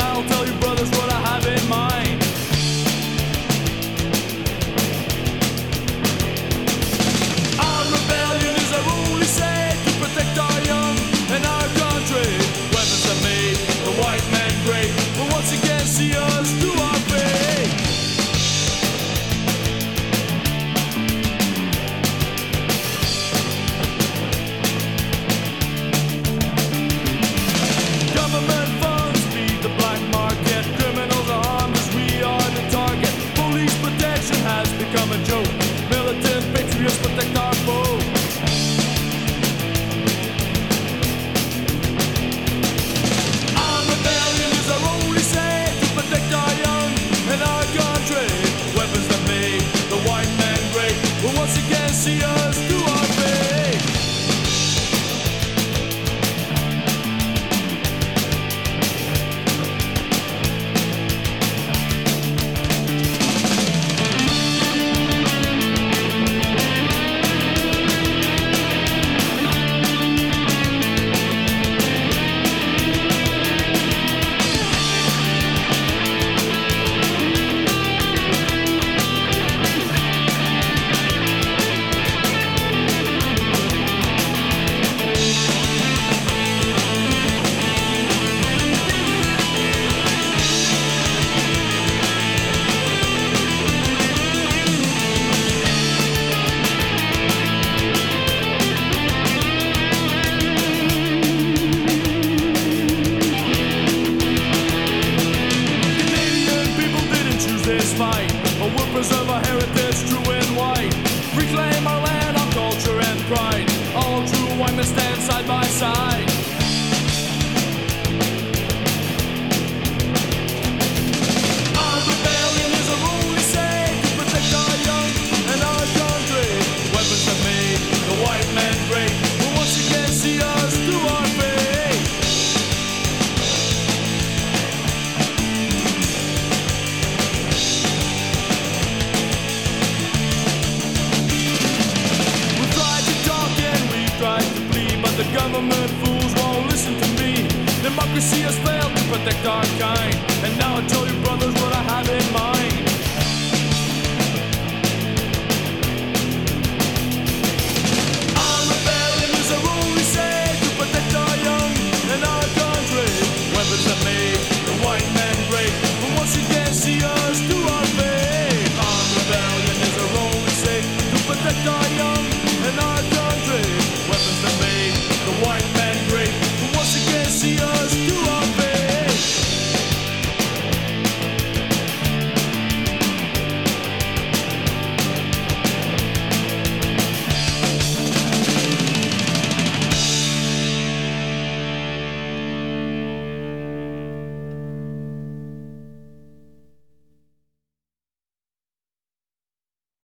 out Once again, see you. this fight. Oh, we'll preserve our heritage, true and white. Reclaim our land, our culture and pride. All true whiteness stand side by side. government fools won't listen to me. Democracy has failed to protect our kind. And now I tell you, brothers, what I have in mind.